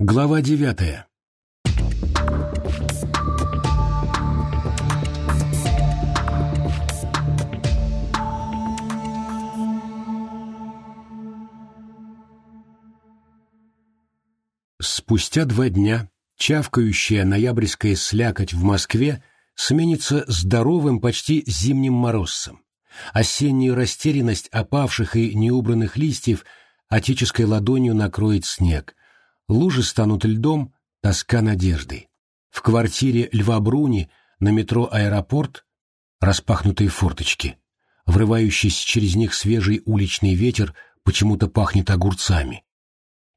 Глава девятая. Спустя два дня чавкающая ноябрьская слякоть в Москве сменится здоровым почти зимним морозцем. Осеннюю растерянность опавших и неубранных листьев отеческой ладонью накроет снег. Лужи станут льдом, тоска надеждой. В квартире Льва Бруни на метро «Аэропорт» распахнутые форточки. Врывающийся через них свежий уличный ветер почему-то пахнет огурцами.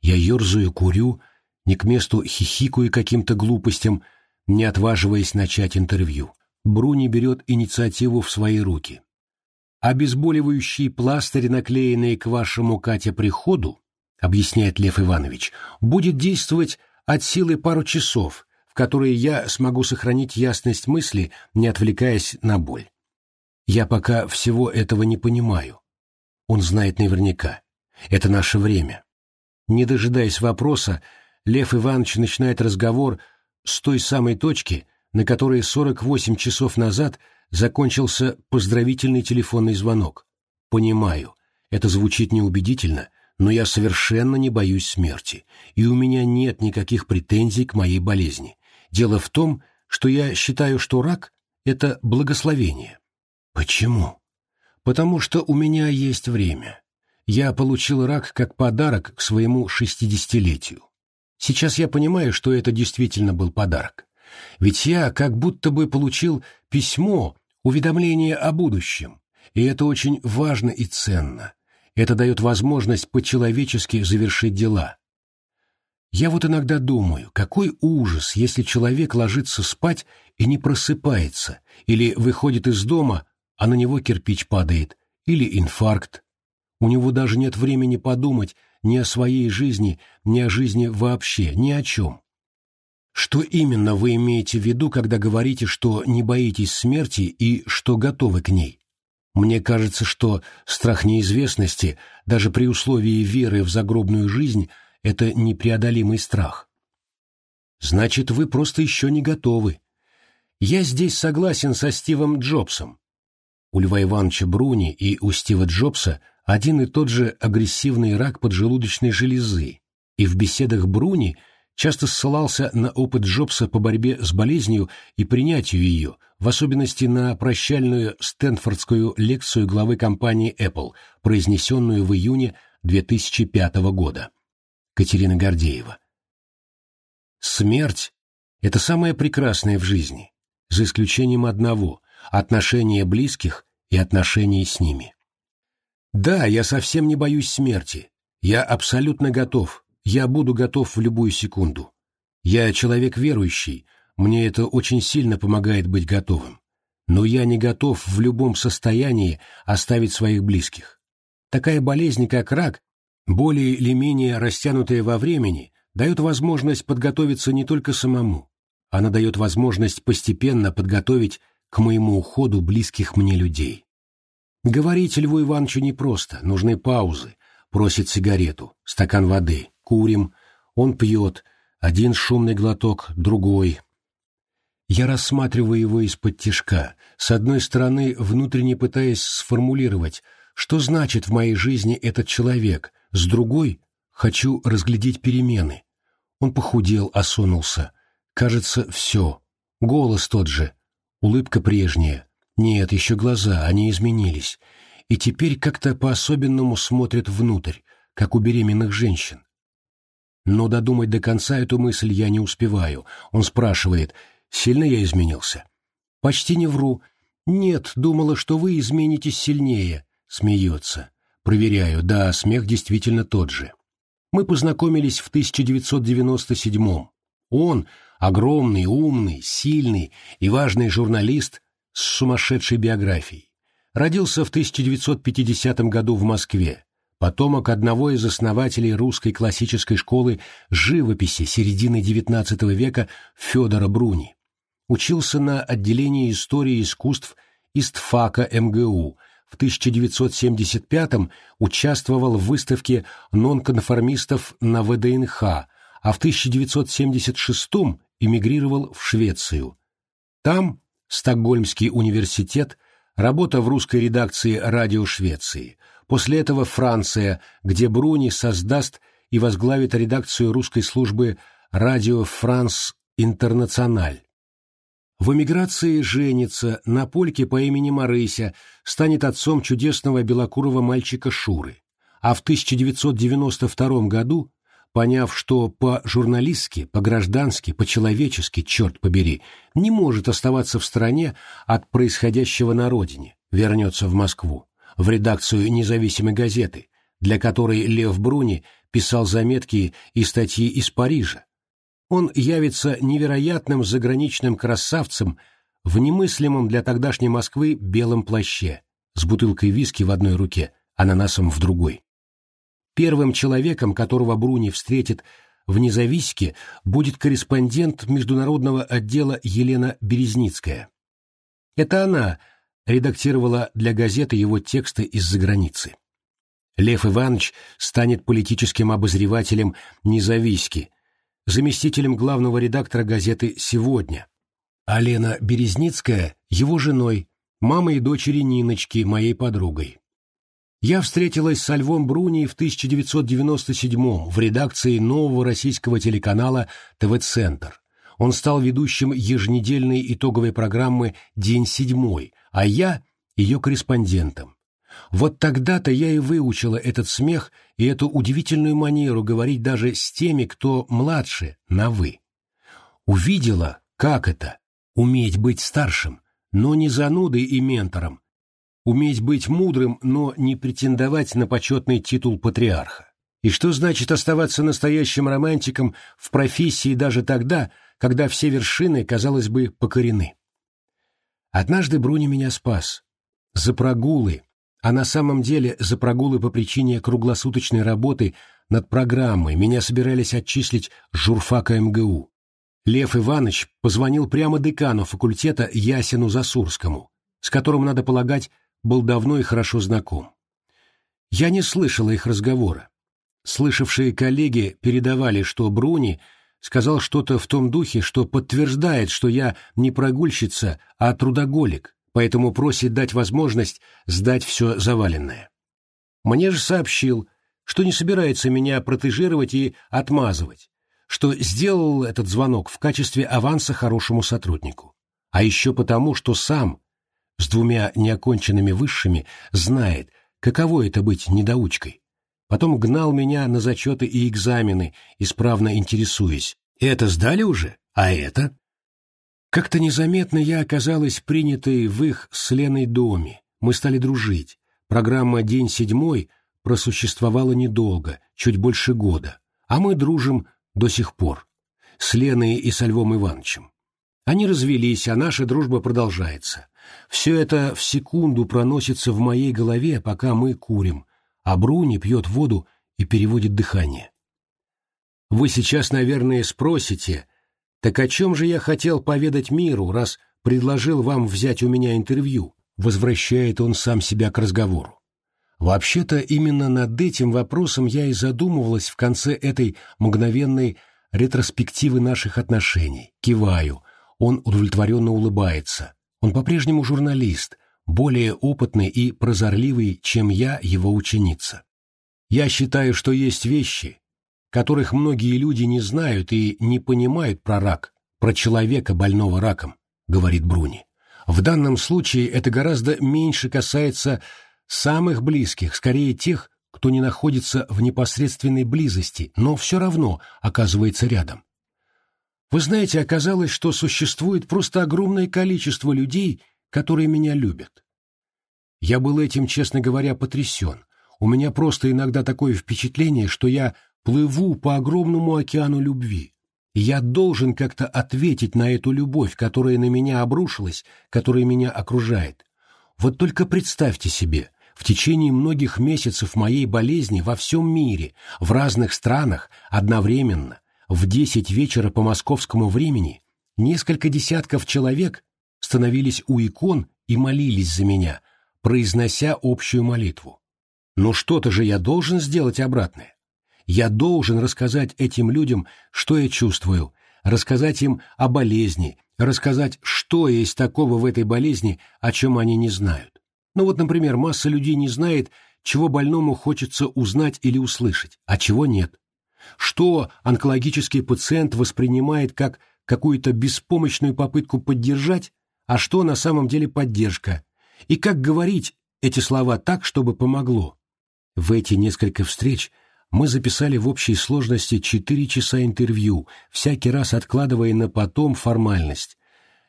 Я ерзаю, курю, не к месту хихикаю каким-то глупостям, не отваживаясь начать интервью. Бруни берет инициативу в свои руки. Обезболивающий пластырь, наклеенный к вашему, Катя, приходу, объясняет Лев Иванович, будет действовать от силы пару часов, в которые я смогу сохранить ясность мысли, не отвлекаясь на боль. Я пока всего этого не понимаю. Он знает наверняка. Это наше время. Не дожидаясь вопроса, Лев Иванович начинает разговор с той самой точки, на которой 48 часов назад – закончился поздравительный телефонный звонок. Понимаю, это звучит неубедительно, но я совершенно не боюсь смерти, и у меня нет никаких претензий к моей болезни. Дело в том, что я считаю, что рак – это благословение. Почему? Потому что у меня есть время. Я получил рак как подарок к своему шестидесятилетию. Сейчас я понимаю, что это действительно был подарок. Ведь я как будто бы получил письмо, уведомление о будущем, и это очень важно и ценно. Это дает возможность по-человечески завершить дела. Я вот иногда думаю, какой ужас, если человек ложится спать и не просыпается, или выходит из дома, а на него кирпич падает, или инфаркт. У него даже нет времени подумать ни о своей жизни, ни о жизни вообще, ни о чем. Что именно вы имеете в виду, когда говорите, что не боитесь смерти и что готовы к ней? Мне кажется, что страх неизвестности, даже при условии веры в загробную жизнь, это непреодолимый страх. Значит, вы просто еще не готовы. Я здесь согласен со Стивом Джобсом. У Льва Ивановича Бруни и у Стива Джобса один и тот же агрессивный рак поджелудочной железы, и в беседах Бруни – часто ссылался на опыт Джобса по борьбе с болезнью и принятию ее, в особенности на прощальную Стэнфордскую лекцию главы компании Apple, произнесенную в июне 2005 года. Катерина Гордеева. Смерть – это самое прекрасное в жизни, за исключением одного – отношения близких и отношений с ними. Да, я совсем не боюсь смерти. Я абсолютно готов, я буду готов в любую секунду. Я человек верующий, мне это очень сильно помогает быть готовым. Но я не готов в любом состоянии оставить своих близких. Такая болезнь, как рак, более или менее растянутая во времени, дает возможность подготовиться не только самому. Она дает возможность постепенно подготовить к моему уходу близких мне людей. Говорить Льву Ивановичу непросто, нужны паузы, просит сигарету, стакан воды курим, он пьет, один шумный глоток, другой. Я рассматриваю его из-под тишка, с одной стороны, внутренне пытаясь сформулировать, что значит в моей жизни этот человек, с другой — хочу разглядеть перемены. Он похудел, осунулся. Кажется, все. Голос тот же, улыбка прежняя. Нет, еще глаза, они изменились. И теперь как-то по-особенному смотрят внутрь, как у беременных женщин. Но додумать до конца эту мысль я не успеваю. Он спрашивает, сильно я изменился? Почти не вру. Нет, думала, что вы изменитесь сильнее. Смеется. Проверяю, да, смех действительно тот же. Мы познакомились в 1997-м. Он, огромный, умный, сильный и важный журналист с сумасшедшей биографией. Родился в 1950 году в Москве потомок одного из основателей русской классической школы живописи середины XIX века Федора Бруни. Учился на отделении истории искусств ИСТФАКа МГУ. В 1975-м участвовал в выставке нонконформистов на ВДНХ, а в 1976 эмигрировал в Швецию. Там Стокгольмский университет, работа в русской редакции «Радио Швеции», после этого Франция, где Бруни создаст и возглавит редакцию русской службы «Радио Франс Интернациональ». В эмиграции женится, на польке по имени Марыся станет отцом чудесного белокурого мальчика Шуры, а в 1992 году, поняв, что по-журналистски, по-граждански, по-человечески, черт побери, не может оставаться в стране от происходящего на родине, вернется в Москву, в редакцию независимой газеты, для которой Лев Бруни писал заметки и статьи из Парижа, он явится невероятным заграничным красавцем в немыслимом для тогдашней Москвы белом плаще, с бутылкой виски в одной руке, ананасом в другой. Первым человеком, которого Бруни встретит в Независке, будет корреспондент международного отдела Елена Березницкая. Это она редактировала для газеты его тексты из-за границы. Лев Иванович станет политическим обозревателем Независки, заместителем главного редактора газеты «Сегодня», а Лена Березницкая – его женой, мамой и дочери Ниночки, моей подругой. Я встретилась со Львом Бруни в 1997 в редакции нового российского телеканала «ТВ-центр». Он стал ведущим еженедельной итоговой программы «День седьмой», а я – ее корреспондентом. Вот тогда-то я и выучила этот смех и эту удивительную манеру говорить даже с теми, кто младше, на «вы». Увидела, как это — уметь быть старшим, но не занудой и ментором, уметь быть мудрым, но не претендовать на почетный титул патриарха. И что значит оставаться настоящим романтиком в профессии даже тогда, когда все вершины, казалось бы, покорены? Однажды Бруни меня спас. За прогулы, а на самом деле за прогулы по причине круглосуточной работы над программой меня собирались отчислить с журфака МГУ. Лев Иванович позвонил прямо декану факультета Ясину Засурскому, с которым, надо полагать, был давно и хорошо знаком. Я не слышала их разговора. Слышавшие коллеги передавали, что Бруни сказал что-то в том духе, что подтверждает, что я не прогульщица, а трудоголик, поэтому просит дать возможность сдать все заваленное. Мне же сообщил, что не собирается меня протежировать и отмазывать, что сделал этот звонок в качестве аванса хорошему сотруднику. А еще потому, что сам, с двумя неоконченными высшими, знает, каково это быть недоучкой. Потом гнал меня на зачеты и экзамены, исправно интересуясь. Это сдали уже? А это? Как-то незаметно я оказалась принятой в их с Леной доме. Мы стали дружить. Программа «День седьмой» просуществовала недолго, чуть больше года. А мы дружим до сих пор. С Леной и со Львом Ивановичем. Они развелись, а наша дружба продолжается. Все это в секунду проносится в моей голове, пока мы курим, а Бруни пьет воду и переводит дыхание. Вы сейчас, наверное, спросите, так о чем же я хотел поведать миру, раз предложил вам взять у меня интервью? Возвращает он сам себя к разговору. Вообще-то именно над этим вопросом я и задумывалась в конце этой мгновенной ретроспективы наших отношений. Киваю. Он удовлетворенно улыбается. Он по-прежнему журналист, более опытный и прозорливый, чем я, его ученица. Я считаю, что есть вещи, которых многие люди не знают и не понимают про рак, про человека, больного раком, говорит Бруни. В данном случае это гораздо меньше касается самых близких, скорее тех, кто не находится в непосредственной близости, но все равно оказывается рядом. Вы знаете, оказалось, что существует просто огромное количество людей, которые меня любят. Я был этим, честно говоря, потрясен. У меня просто иногда такое впечатление, что я плыву по огромному океану любви. Я должен как-то ответить на эту любовь, которая на меня обрушилась, которая меня окружает. Вот только представьте себе, в течение многих месяцев моей болезни во всем мире, в разных странах, одновременно, в десять вечера по московскому времени, несколько десятков человек становились у икон и молились за меня, произнося общую молитву. Но что-то же я должен сделать обратное. Я должен рассказать этим людям, что я чувствую, рассказать им о болезни, рассказать, что есть такого в этой болезни, о чем они не знают. Ну вот, например, масса людей не знает, чего больному хочется узнать или услышать, а чего нет. Что онкологический пациент воспринимает как какую-то беспомощную попытку поддержать, а что на самом деле поддержка, и как говорить эти слова так, чтобы помогло. В эти несколько встреч мы записали в общей сложности четыре часа интервью, всякий раз откладывая на потом формальность.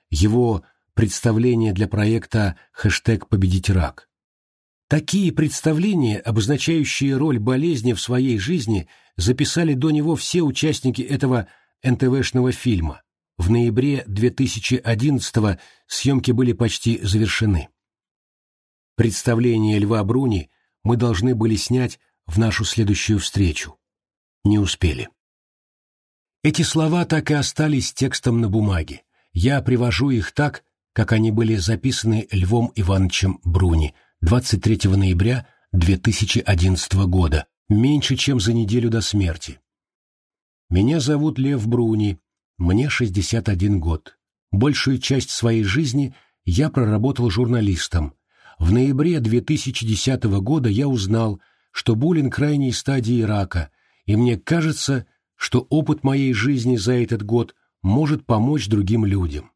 Его представление для проекта «Хэштег победить рак». Такие представления, обозначающие роль болезни в своей жизни, записали до него все участники этого НТВшного фильма. В ноябре 2011 съемки были почти завершены. Представление Льва Бруни мы должны были снять в нашу следующую встречу. Не успели. Эти слова так и остались текстом на бумаге. Я привожу их так, как они были записаны Львом Ивановичем Бруни 23 ноября 2011 года, меньше чем за неделю до смерти. Меня зовут Лев Бруни, мне 61 год. Большую часть своей жизни я проработал журналистом. В ноябре 2010 года я узнал, что болен крайней стадии рака, и мне кажется, что опыт моей жизни за этот год может помочь другим людям.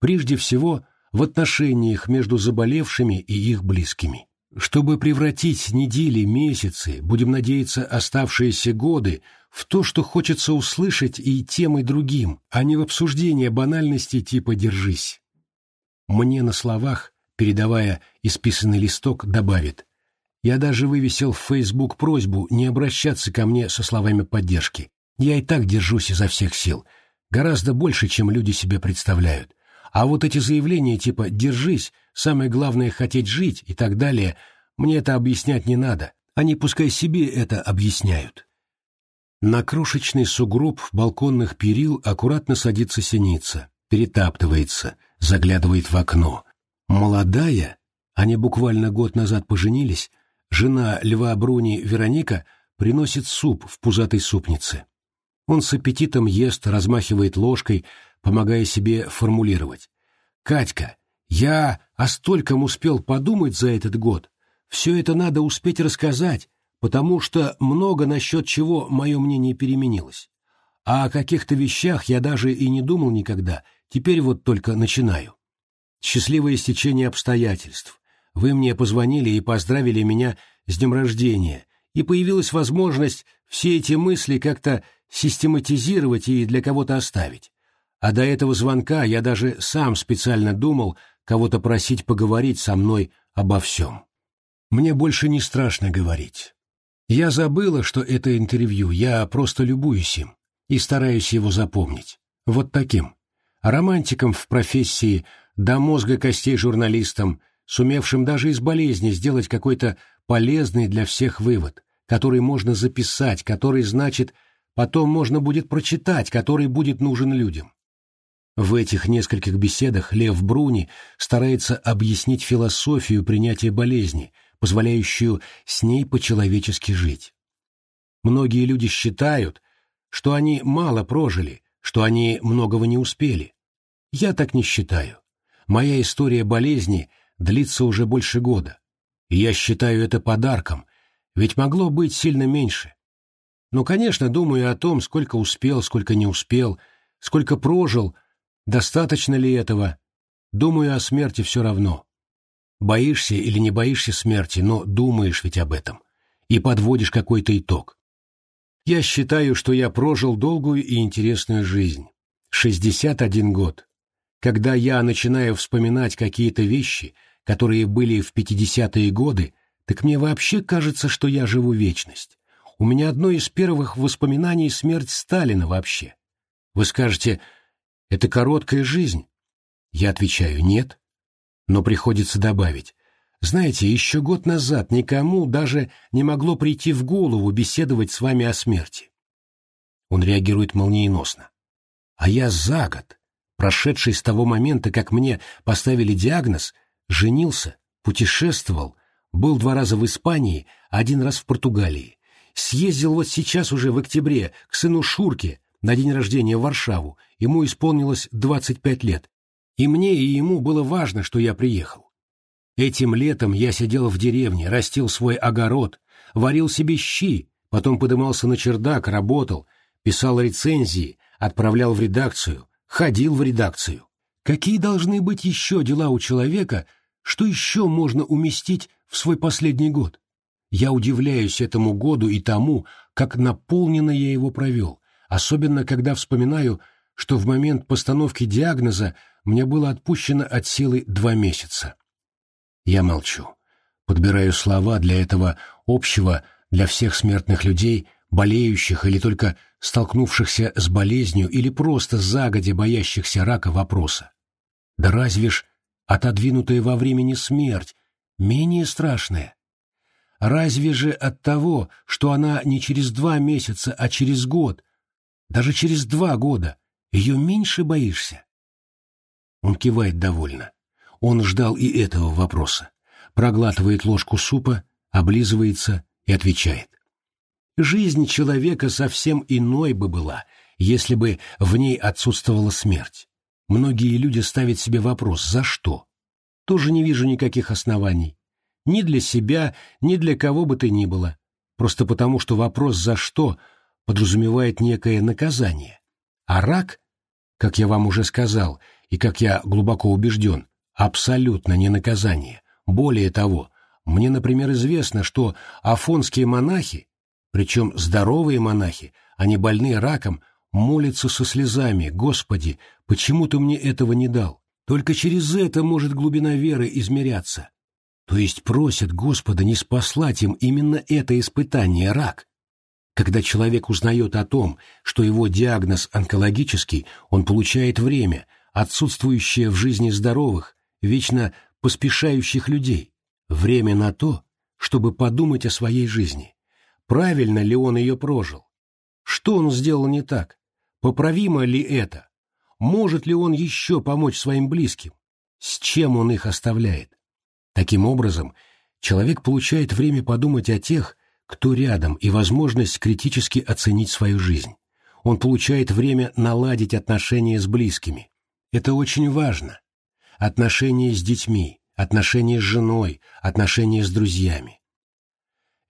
Прежде всего, в отношениях между заболевшими и их близкими. Чтобы превратить недели, месяцы, будем надеяться, оставшиеся годы в то, что хочется услышать и тем, и другим, а не в обсуждение банальности типа «держись». Мне на словах, передавая исписанный листок, добавит я даже вывесил в Facebook просьбу не обращаться ко мне со словами поддержки. Я и так держусь изо всех сил. Гораздо больше, чем люди себе представляют. А вот эти заявления типа «держись», «самое главное — хотеть жить» и так далее, мне это объяснять не надо. Они пускай себе это объясняют. На крошечный сугроб балконных перил аккуратно садится синица, перетаптывается, заглядывает в окно. Молодая, они буквально год назад поженились, Жена Льва Бруни Вероника приносит суп в пузатой супнице. Он с аппетитом ест, размахивает ложкой, помогая себе формулировать. «Катька, я о стольком успел подумать за этот год. Все это надо успеть рассказать, потому что много насчет чего мое мнение переменилось. А о каких-то вещах я даже и не думал никогда, теперь вот только начинаю. Счастливое стечение обстоятельств, вы мне позвонили и поздравили меня с днем рождения, и появилась возможность все эти мысли как-то систематизировать и для кого-то оставить. А до этого звонка я даже сам специально думал кого-то просить поговорить со мной обо всем. Мне больше не страшно говорить. Я забыла, что это интервью, я просто любуюсь им и стараюсь его запомнить. Вот таким. Романтиком в профессии, до мозга костей журналистом, сумевшим даже из болезни сделать какой-то полезный для всех вывод, который можно записать, который, значит, потом можно будет прочитать, который будет нужен людям. В этих нескольких беседах Лев Бруни старается объяснить философию принятия болезни, позволяющую с ней по-человечески жить. Многие люди считают, что они мало прожили, что они многого не успели. Я так не считаю. Моя история болезни длится уже больше года. И я считаю это подарком, ведь могло быть сильно меньше. Но, конечно, думаю о том, сколько успел, сколько не успел, сколько прожил, достаточно ли этого. Думаю о смерти все равно. Боишься или не боишься смерти, но думаешь ведь об этом. И подводишь какой-то итог. Я считаю, что я прожил долгую и интересную жизнь. 61 год. Когда я начинаю вспоминать какие-то вещи, которые были в 50-е годы, так мне вообще кажется, что я живу вечность. У меня одно из первых воспоминаний смерть Сталина вообще. Вы скажете, это короткая жизнь? Я отвечаю, нет. Но приходится добавить. Знаете, еще год назад никому даже не могло прийти в голову беседовать с вами о смерти. Он реагирует молниеносно. А я за год, прошедший с того момента, как мне поставили диагноз, женился, путешествовал, был два раза в Испании, один раз в Португалии. Съездил вот сейчас уже в октябре к сыну Шурке на день рождения в Варшаву. Ему исполнилось 25 лет. И мне, и ему было важно, что я приехал. Этим летом я сидел в деревне, растил свой огород, варил себе щи, потом подымался на чердак, работал, писал рецензии, отправлял в редакцию, ходил в редакцию. Какие должны быть еще дела у человека, что еще можно уместить в свой последний год? Я удивляюсь этому году и тому, как наполненно я его провел, особенно когда вспоминаю, что в момент постановки диагноза мне было отпущено от силы два месяца. Я молчу, подбираю слова для этого общего для всех смертных людей, болеющих или только столкнувшихся с болезнью или просто загодя боящихся рака вопроса. Да разве ж отодвинутая во времени смерть менее страшная? Разве же от того, что она не через два месяца, а через год, даже через два года, ее меньше боишься? Он кивает довольно. Он ждал и этого вопроса. Проглатывает ложку супа, облизывается и отвечает. Жизнь человека совсем иной бы была, если бы в ней отсутствовала смерть. Многие люди ставят себе вопрос «за что?». Тоже не вижу никаких оснований. Ни для себя, ни для кого бы то ни было. Просто потому, что вопрос «за что?» подразумевает некое наказание. А рак, как я вам уже сказал, и как я глубоко убежден, абсолютно не наказание. Более того, мне, например, известно, что афонские монахи, причем здоровые монахи, а не больные раком, молятся со слезами «Господи, почему ты мне этого не дал?» Только через это может глубина веры измеряться. То есть просят Господа не спаслать им именно это испытание рак. Когда человек узнает о том, что его диагноз онкологический, он получает время, отсутствующее в жизни здоровых, вечно поспешающих людей, время на то, чтобы подумать о своей жизни. Правильно ли он ее прожил? Что он сделал не так? Поправимо ли это? Может ли он еще помочь своим близким? С чем он их оставляет? Таким образом, человек получает время подумать о тех, кто рядом, и возможность критически оценить свою жизнь. Он получает время наладить отношения с близкими, это очень важно. Отношения с детьми, отношения с женой, отношения с друзьями.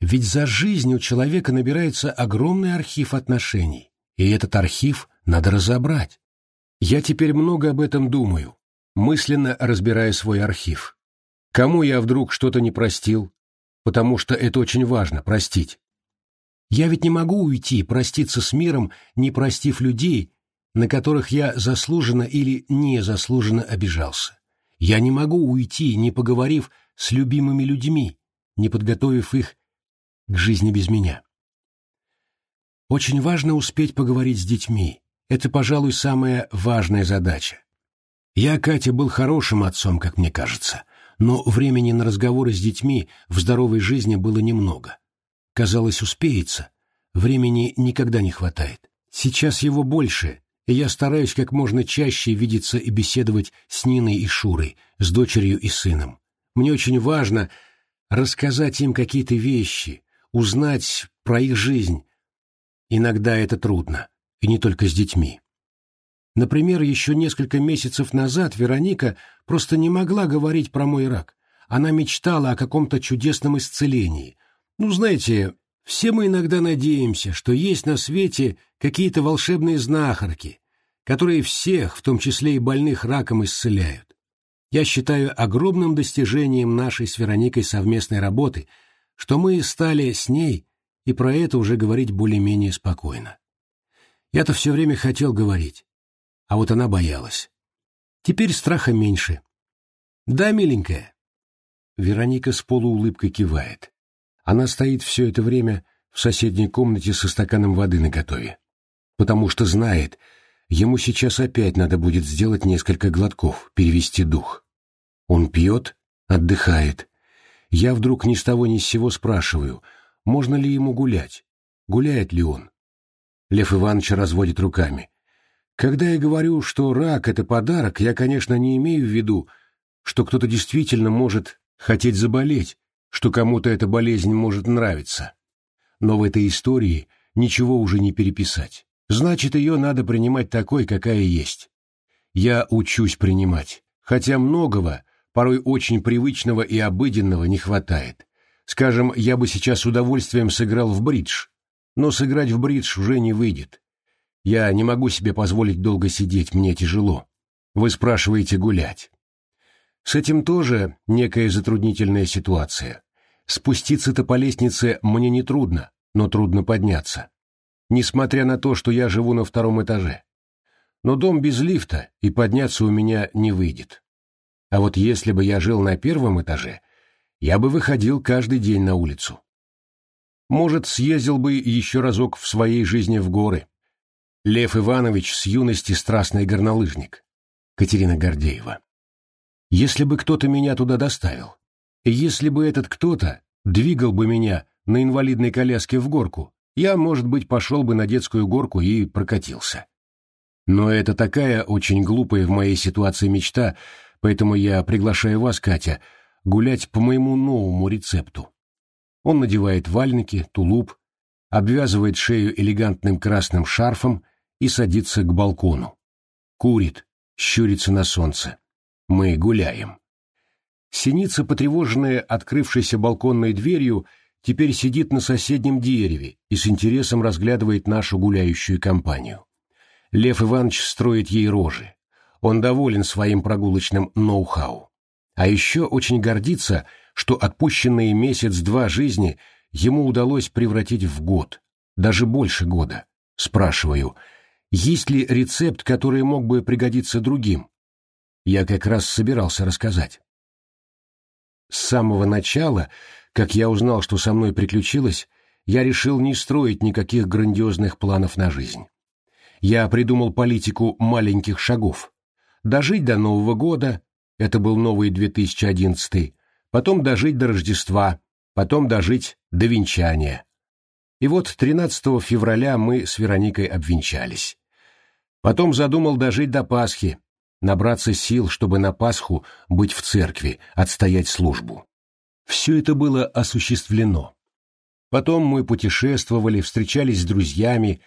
Ведь за жизнь у человека набирается огромный архив отношений, и этот архив надо разобрать. Я теперь много об этом думаю, мысленно разбирая свой архив. Кому я вдруг что-то не простил? Потому что это очень важно, простить. Я ведь не могу уйти, проститься с миром, не простив людей, на которых я заслуженно или незаслуженно обижался. Я не могу уйти, не поговорив с любимыми людьми, не подготовив их к жизни без меня. Очень важно успеть поговорить с детьми. Это, пожалуй, самая важная задача. Я, Катя, был хорошим отцом, как мне кажется, но времени на разговоры с детьми в здоровой жизни было немного. Казалось, успеется. Времени никогда не хватает. Сейчас его больше, и я стараюсь как можно чаще видеться и беседовать с Ниной и Шурой, с дочерью и сыном. Мне очень важно рассказать им какие-то вещи, узнать про их жизнь. Иногда это трудно, и не только с детьми. Например, еще несколько месяцев назад Вероника просто не могла говорить про мой рак. Она мечтала о каком-то чудесном исцелении. Ну, знаете, все мы иногда надеемся, что есть на свете какие-то волшебные знахарки, которые всех, в том числе и больных раком, исцеляют. Я считаю огромным достижением нашей с Вероникой совместной работы, что мы стали с ней и про это уже говорить более-менее спокойно. Я-то все время хотел говорить, а вот она боялась. Теперь страха меньше. Да, миленькая? Вероника с полуулыбкой кивает. Она стоит все это время в соседней комнате со стаканом воды наготове, потому что знает, ему сейчас опять надо будет сделать несколько глотков, перевести дух. Он пьет, отдыхает. Я вдруг ни с того ни с сего спрашиваю, можно ли ему гулять, гуляет ли он. Лев Иванович разводит руками. Когда я говорю, что рак — это подарок, я, конечно, не имею в виду, что кто-то действительно может хотеть заболеть, что кому-то эта болезнь может нравиться. но в этой истории ничего уже не переписать. Значит, ее надо принимать такой, какая есть. Я учусь принимать, хотя многого, порой очень привычного и обыденного, не хватает. Скажем, я бы сейчас с удовольствием сыграл в бридж, но сыграть в бридж уже не выйдет. Я не могу себе позволить долго сидеть, мне тяжело. Вы спрашиваете гулять. С этим тоже некая затруднительная ситуация. Спуститься-то по лестнице мне не трудно, но трудно подняться. Несмотря на то, что я живу на втором этаже. Но дом без лифта, и подняться у меня не выйдет. А вот если бы я жил на первом этаже, я бы выходил каждый день на улицу. Может, съездил бы еще разок в своей жизни в горы. Лев Иванович с юности страстный горнолыжник. Катерина Гордеева. Если бы кто-то меня туда доставил, если бы этот кто-то двигал бы меня на инвалидной коляске в горку, я, может быть, пошел бы на детскую горку и прокатился. Но это такая очень глупая в моей ситуации мечта, поэтому я приглашаю вас, Катя, гулять по моему новому рецепту. Он надевает вальники, тулуп, обвязывает шею элегантным красным шарфом и садится к балкону. Курит, щурится на солнце. Мы гуляем. Синица, потревоженная открывшейся балконной дверью, теперь сидит на соседнем дереве и с интересом разглядывает нашу гуляющую компанию. Лев Иванович строит ей рожи. Он доволен своим прогулочным ноу-хау. А еще очень гордится, что отпущенные месяц-два жизни ему удалось превратить в год, даже больше года. Спрашиваю, есть ли рецепт, который мог бы пригодиться другим? Я как раз собирался рассказать. С самого начала, как я узнал, что со мной приключилось, я решил не строить никаких грандиозных планов на жизнь. Я придумал политику маленьких шагов. Дожить до Нового года, это был новый 2011, потом дожить до Рождества, потом дожить до венчания. И вот 13 февраля мы с Вероникой обвенчались. Потом задумал дожить до Пасхи, набраться сил, чтобы на Пасху быть в церкви, отстоять службу. Все это было осуществлено. Потом мы путешествовали, встречались с друзьями,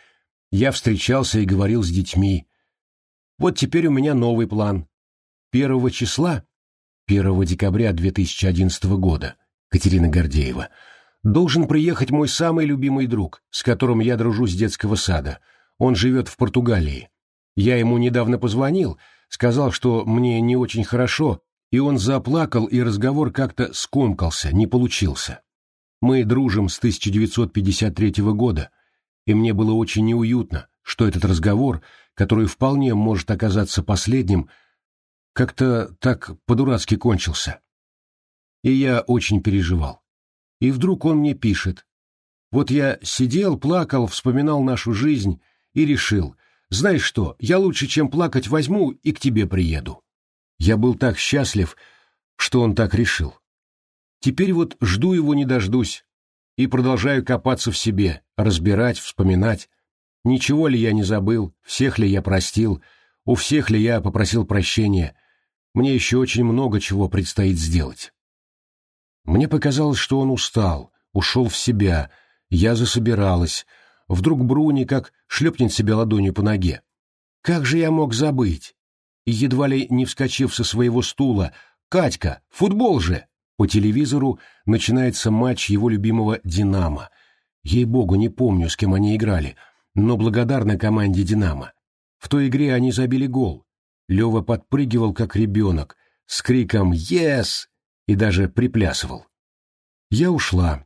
я встречался и говорил с детьми. Вот теперь у меня новый план. Первого числа, 1 декабря 2011 года, Катерина Гордеева, должен приехать мой самый любимый друг, с которым я дружу с детского сада. Он живет в Португалии. Я ему недавно позвонил, сказал, что мне не очень хорошо, и он заплакал, и разговор как-то скомкался, не получился. Мы дружим с 1953 года, и мне было очень неуютно, что этот разговор, который вполне может оказаться последним, как-то так по-дурацки кончился. И я очень переживал. И вдруг он мне пишет. Вот я сидел, плакал, вспоминал нашу жизнь и решил, знаешь что, я лучше, чем плакать, возьму и к тебе приеду. Я был так счастлив, что он так решил. Теперь вот жду его не дождусь и продолжаю копаться в себе, разбирать, вспоминать. Ничего ли я не забыл, всех ли я простил, у всех ли я попросил прощения. Мне еще очень много чего предстоит сделать. Мне показалось, что он устал, ушел в себя, я засобиралась, Вдруг Бруни как шлепнет себя ладонью по ноге. Как же я мог забыть? И едва ли не вскочив со своего стула, «Катька, футбол же!» По телевизору начинается матч его любимого «Динамо». Ей-богу, не помню, с кем они играли, но благодарна команде «Динамо». В той игре они забили гол. Лева подпрыгивал, как ребенок, с криком «Ес!» и даже приплясывал. Я ушла.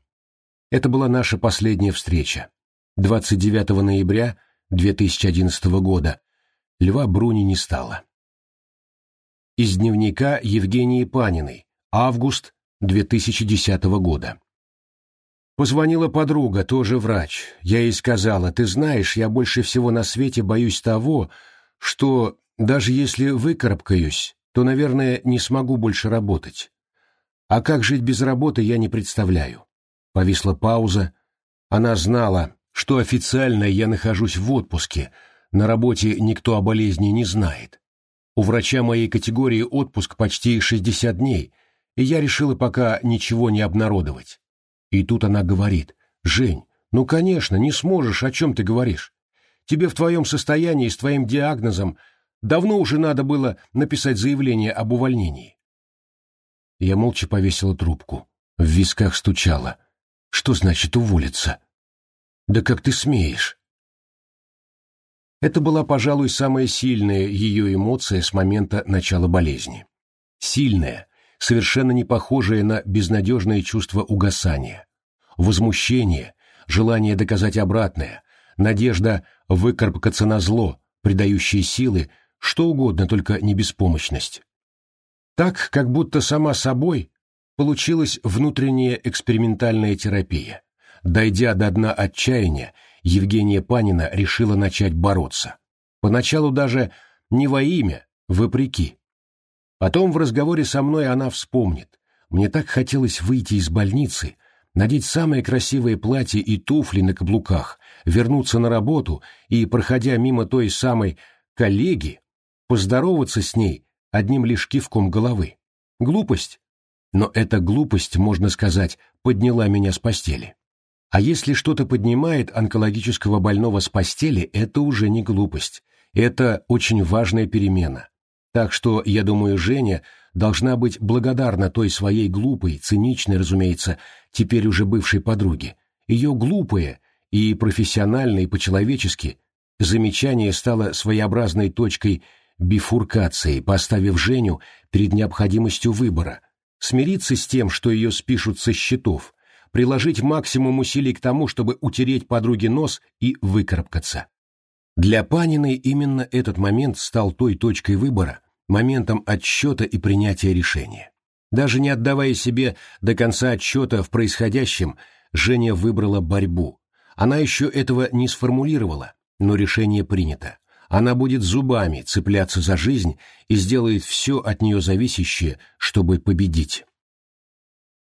Это была наша последняя встреча. 29 ноября 2011 года Льва Бруни не стало. Из дневника Евгении Паниной. Август 2010 года. Позвонила подруга, тоже врач. Я ей сказала, ты знаешь, я больше всего на свете боюсь того, что даже если выкарабкаюсь, то, наверное, не смогу больше работать. А как жить без работы, я не представляю. Повисла пауза. Она знала, что официально я нахожусь в отпуске, на работе никто о болезни не знает. У врача моей категории отпуск почти 60 дней, и я решила пока ничего не обнародовать. И тут она говорит, «Жень, «Ну, конечно, не сможешь, о чем ты говоришь. Тебе в твоем состоянии с твоим диагнозом давно уже надо было написать заявление об увольнении». Я молча повесила трубку. В висках стучало. «Что значит уволиться?» «Да как ты смеешь?» Это была, пожалуй, самая сильная ее эмоция с момента начала болезни. Сильная, совершенно не похожее на безнадежное чувство угасания. Возмущение, желание доказать обратное, надежда выкарабкаться на зло, придающие силы, что угодно, только не беспомощность. Так, как будто сама собой, получилась внутренняя экспериментальная терапия. Дойдя до дна отчаяния, Евгения Панина решила начать бороться. Поначалу даже не во имя, вопреки. Потом в разговоре со мной она вспомнит. Мне так хотелось выйти из больницы, надеть самое красивое платье и туфли на каблуках, вернуться на работу и, проходя мимо той самой коллеги, поздороваться с ней одним лишь кивком головы. Глупость. Но эта глупость, можно сказать, подняла меня с постели. А если что-то поднимает онкологического больного с постели, это уже не глупость. Это очень важная перемена. Так что, я думаю, Женя должна быть благодарна той своей глупой, циничной, разумеется, теперь уже бывшей подруге. Ее глупое и профессионально, и по-человечески замечание стало своеобразной точкой бифуркации, поставив Женю перед необходимостью выбора, смириться с тем, что ее спишут со счетов, приложить максимум усилий к тому, чтобы утереть подруге нос и выкарабкаться. Для Паниной именно этот момент стал той точкой выбора, моментом отсчета и принятия решения. Даже не отдавая себе до конца отчета в происходящем, Женя выбрала борьбу. Она еще этого не сформулировала, но решение принято. Она будет зубами цепляться за жизнь и сделает все от нее зависящее, чтобы победить.